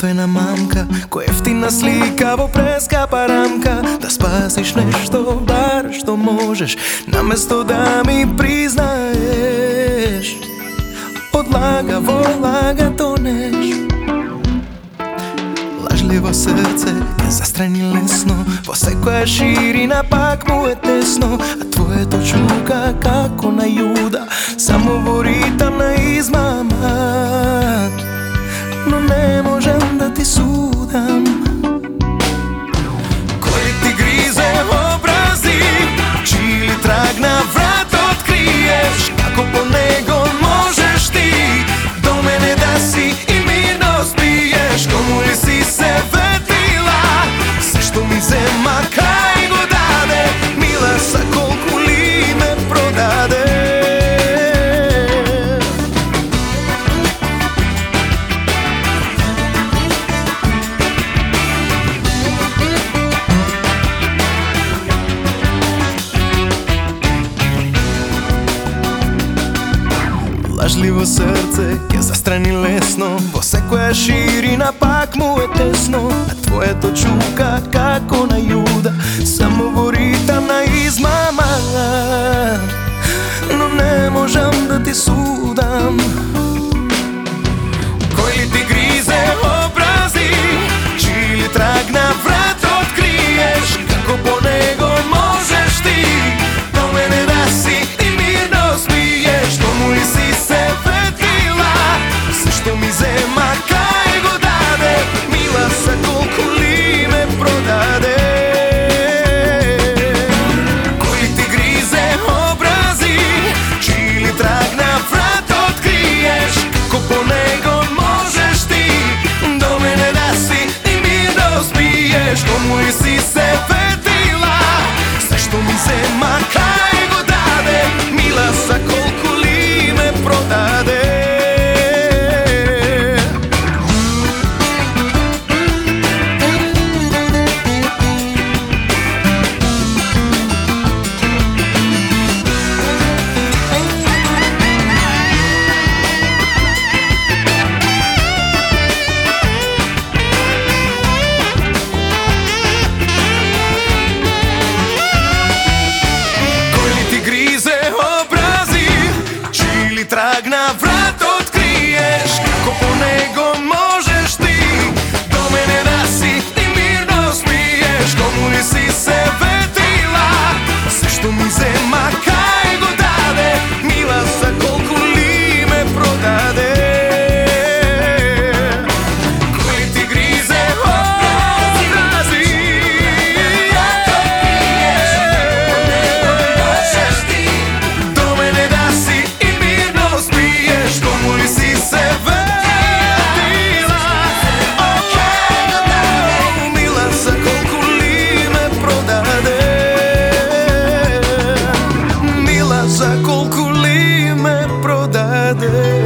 жива мамка Кој ефтина слика во прескапа рамка Да спасиш нешто бар што можеш Наместо да ми признаеш. Одлага во лага тонеш. Лажливо срце е застрани лесно Во секоја ширина пак му е тесно А твоето чука како на јуда Само во ритам ti sudam. Koji ti grize obrazi Čili trag na vrat otkriješ? Kako ponekad pažljivo srce je zastrani lesno. Poseko je širina, pak mu je tesno. A tvoje to čuka kako na juda Samo voritam na izmama. No ne možem da ti sudam. dizer macaco. say